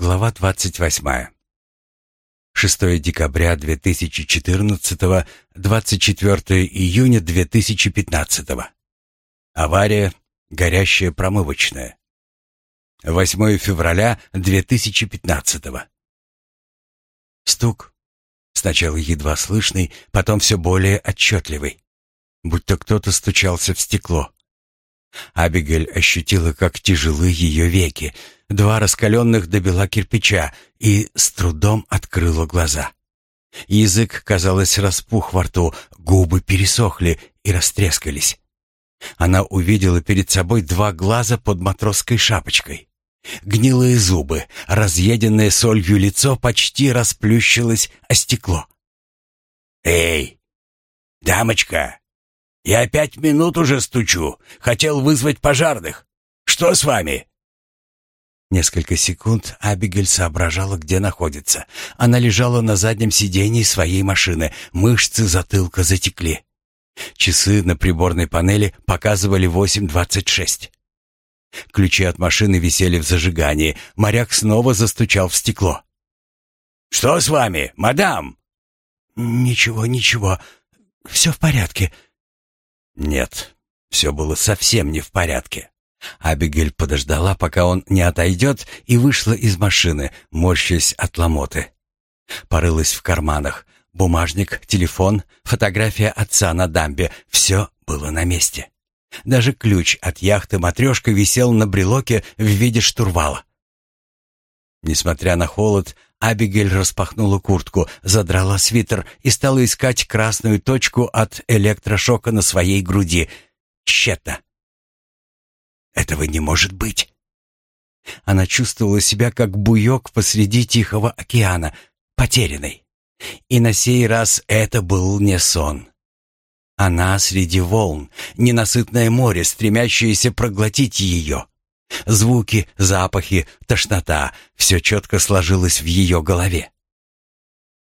Глава 28. 6 декабря 2014, 24 июня 2015. Авария, горящая промывочная. 8 февраля 2015. Стук. Сначала едва слышный, потом все более отчетливый. Будто кто-то стучался в стекло. Абигель ощутила, как тяжелы ее веки, два раскаленных до бела кирпича, и с трудом открыла глаза. Язык, казалось, распух во рту, губы пересохли и растрескались. Она увидела перед собой два глаза под матросской шапочкой. Гнилые зубы, разъеденное солью лицо почти расплющилось о стекло. «Эй, дамочка, я пять минут уже стучу. Хотел вызвать пожарных. Что с вами?» Несколько секунд Абигель соображала, где находится. Она лежала на заднем сидении своей машины. Мышцы затылка затекли. Часы на приборной панели показывали 8.26. Ключи от машины висели в зажигании. Моряк снова застучал в стекло. «Что с вами, мадам?» «Ничего, ничего. Все в порядке. Нет, все было совсем не в порядке. Абигель подождала, пока он не отойдет, и вышла из машины, морщась от ломоты. Порылась в карманах. Бумажник, телефон, фотография отца на дамбе — все было на месте. Даже ключ от яхты «Матрешка» висел на брелоке в виде штурвала. Несмотря на холод, Абигель распахнула куртку, задрала свитер и стала искать красную точку от электрошока на своей груди. Тщетно. Этого не может быть. Она чувствовала себя как буёк посреди Тихого океана, потерянной. И на сей раз это был не сон. Она среди волн, ненасытное море, стремящееся проглотить ее. Звуки, запахи, тошнота — все четко сложилось в ее голове.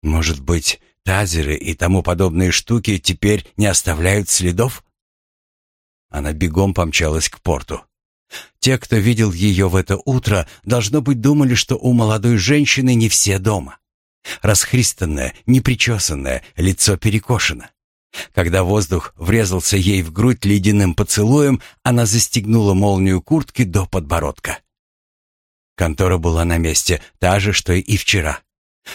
Может быть, тазеры и тому подобные штуки теперь не оставляют следов? Она бегом помчалась к порту. Те, кто видел ее в это утро, должно быть, думали, что у молодой женщины не все дома. Расхристанное, непричесанное, лицо перекошено. Когда воздух врезался ей в грудь ледяным поцелуем, она застегнула молнию куртки до подбородка. Контора была на месте, та же, что и вчера.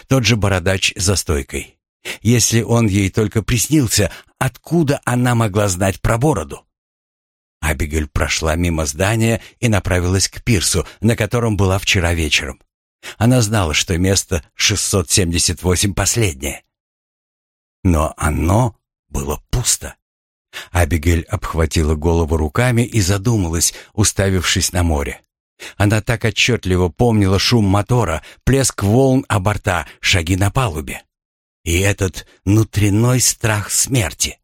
Тот же бородач за стойкой. Если он ей только приснился, откуда она могла знать про бороду? Абигель прошла мимо здания и направилась к пирсу, на котором была вчера вечером. Она знала, что место 678 последнее. Но оно было пусто. Абигель обхватила голову руками и задумалась, уставившись на море. Она так отчетливо помнила шум мотора, плеск волн о борта, шаги на палубе. И этот внутренной страх смерти.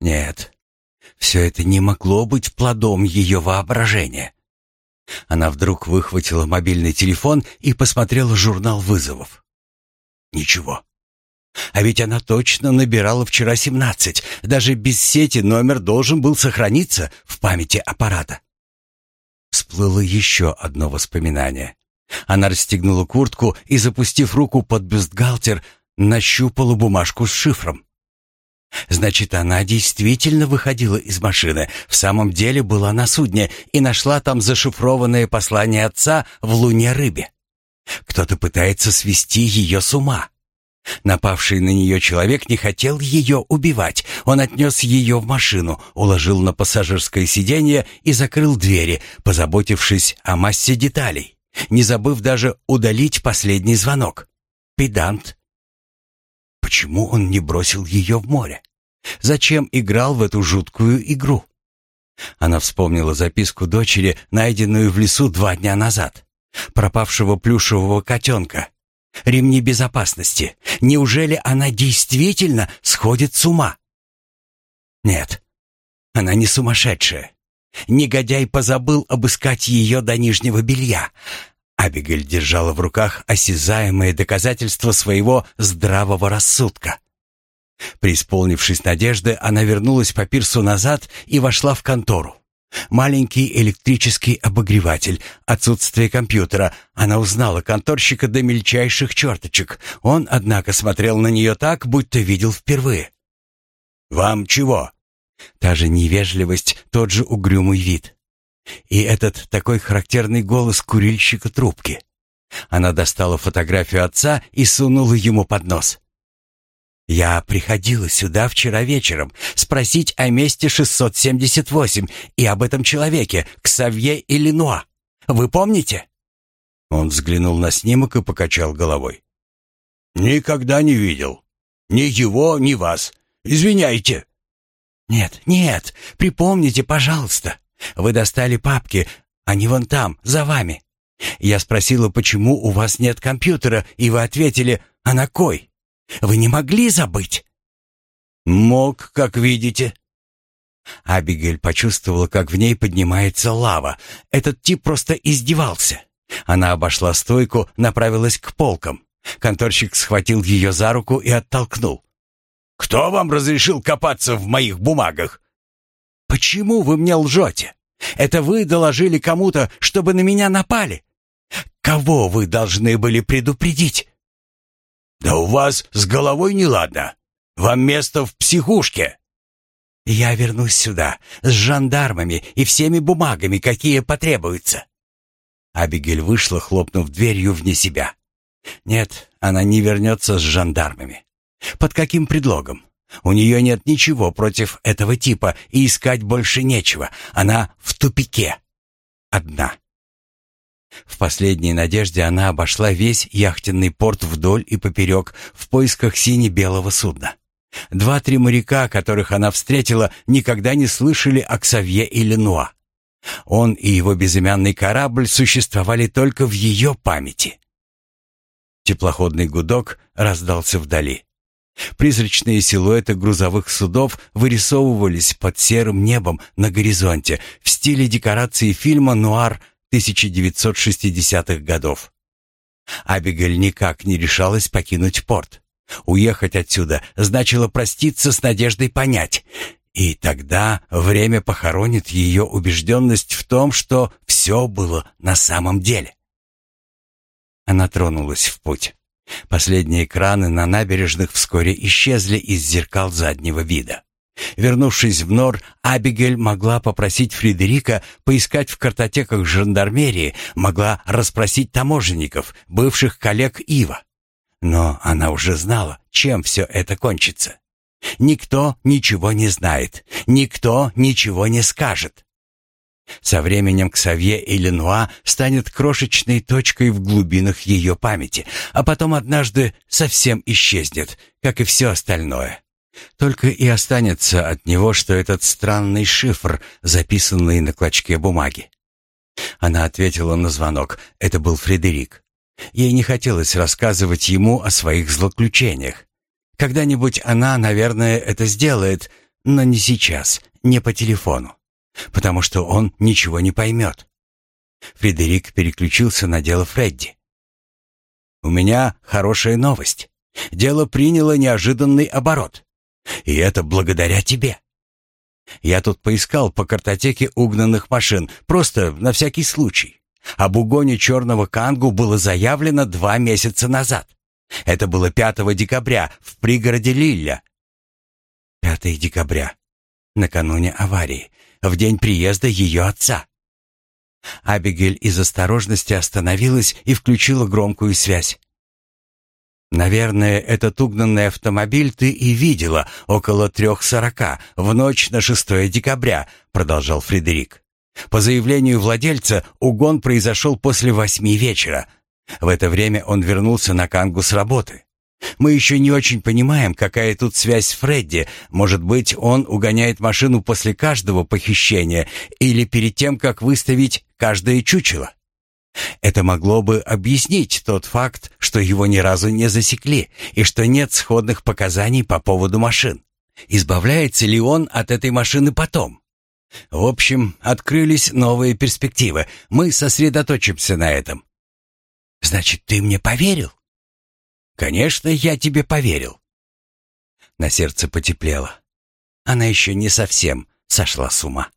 Нет, все это не могло быть плодом ее воображения. Она вдруг выхватила мобильный телефон и посмотрела журнал вызовов. Ничего. А ведь она точно набирала вчера семнадцать. Даже без сети номер должен был сохраниться в памяти аппарата. Всплыло еще одно воспоминание. Она расстегнула куртку и, запустив руку под бюстгальтер, нащупала бумажку с шифром. Значит, она действительно выходила из машины, в самом деле была на судне и нашла там зашифрованное послание отца в луне рыбе. Кто-то пытается свести ее с ума. Напавший на нее человек не хотел ее убивать. Он отнес ее в машину, уложил на пассажирское сиденье и закрыл двери, позаботившись о массе деталей, не забыв даже удалить последний звонок. Педант. Почему он не бросил ее в море? Зачем играл в эту жуткую игру? Она вспомнила записку дочери, найденную в лесу два дня назад. Пропавшего плюшевого котенка, ремни безопасности. Неужели она действительно сходит с ума? Нет, она не сумасшедшая. Негодяй позабыл обыскать ее до нижнего белья. Абигель держала в руках осязаемое доказательство своего здравого рассудка. Преисполнившись надежды, она вернулась по пирсу назад и вошла в контору. Маленький электрический обогреватель, отсутствие компьютера. Она узнала конторщика до мельчайших черточек. Он, однако, смотрел на нее так, будто видел впервые. «Вам чего?» Та же невежливость, тот же угрюмый вид. И этот такой характерный голос курильщика трубки. Она достала фотографию отца и сунула ему под нос. «Я приходила сюда вчера вечером спросить о месте 678 и об этом человеке, Ксавье Иллинуа. Вы помните?» Он взглянул на снимок и покачал головой. «Никогда не видел. Ни его, ни вас. Извиняйте». «Нет, нет, припомните, пожалуйста. Вы достали папки, они вон там, за вами. Я спросила, почему у вас нет компьютера, и вы ответили, а на кой? Вы не могли забыть?» «Мог, как видите». Абигель почувствовала, как в ней поднимается лава. Этот тип просто издевался. Она обошла стойку, направилась к полкам. Конторщик схватил ее за руку и оттолкнул. «Кто вам разрешил копаться в моих бумагах?» «Почему вы мне лжете? Это вы доложили кому-то, чтобы на меня напали? Кого вы должны были предупредить?» «Да у вас с головой неладно. Вам место в психушке». «Я вернусь сюда с жандармами и всеми бумагами, какие потребуются». Абигель вышла, хлопнув дверью вне себя. «Нет, она не вернется с жандармами. Под каким предлогом? У нее нет ничего против этого типа, и искать больше нечего. Она в тупике. Одна». В последней надежде она обошла весь яхтенный порт вдоль и поперек в поисках сине-белого судна. Два-три моряка, которых она встретила, никогда не слышали о Ксавье и Ленуа. Он и его безымянный корабль существовали только в ее памяти. Теплоходный гудок раздался вдали. Призрачные силуэты грузовых судов вырисовывались под серым небом на горизонте в стиле декорации фильма «Нуар» 1960-х годов. Абигель никак не решалась покинуть порт. Уехать отсюда значило проститься с надеждой понять. И тогда время похоронит ее убежденность в том, что все было на самом деле. Она тронулась в путь. Последние краны на набережных вскоре исчезли из зеркал заднего вида. Вернувшись в Нор, Абигель могла попросить Фредерика поискать в картотеках жандармерии, могла расспросить таможенников, бывших коллег Ива. Но она уже знала, чем все это кончится. Никто ничего не знает, никто ничего не скажет. Со временем Ксавье и Ленуа станет крошечной точкой в глубинах ее памяти, а потом однажды совсем исчезнет, как и все остальное. Только и останется от него, что этот странный шифр, записанный на клочке бумаги. Она ответила на звонок. Это был Фредерик. Ей не хотелось рассказывать ему о своих злоключениях. Когда-нибудь она, наверное, это сделает, но не сейчас, не по телефону, потому что он ничего не поймет. Фредерик переключился на дело Фредди. «У меня хорошая новость. Дело приняло неожиданный оборот. И это благодаря тебе. Я тут поискал по картотеке угнанных машин, просто на всякий случай. Об угоне черного кангу было заявлено два месяца назад. Это было 5 декабря в пригороде Лилля. 5 декабря. Накануне аварии. В день приезда ее отца. Абигель из осторожности остановилась и включила громкую связь. Наверное, этот угнанный автомобиль ты и видела около трех сорока в ночь на 6 декабря, продолжал Фредерик. По заявлению владельца, угон произошел после восьми вечера. В это время он вернулся на Кангу с работы. Мы еще не очень понимаем, какая тут связь с Фредди. Может быть, он угоняет машину после каждого похищения или перед тем, как выставить каждое чучело. Это могло бы объяснить тот факт, что его ни разу не засекли и что нет сходных показаний по поводу машин. Избавляется ли он от этой машины потом? В общем, открылись новые перспективы. Мы сосредоточимся на этом. Значит, ты мне поверил? Конечно, я тебе поверил. На сердце потеплело. Она еще не совсем сошла с ума.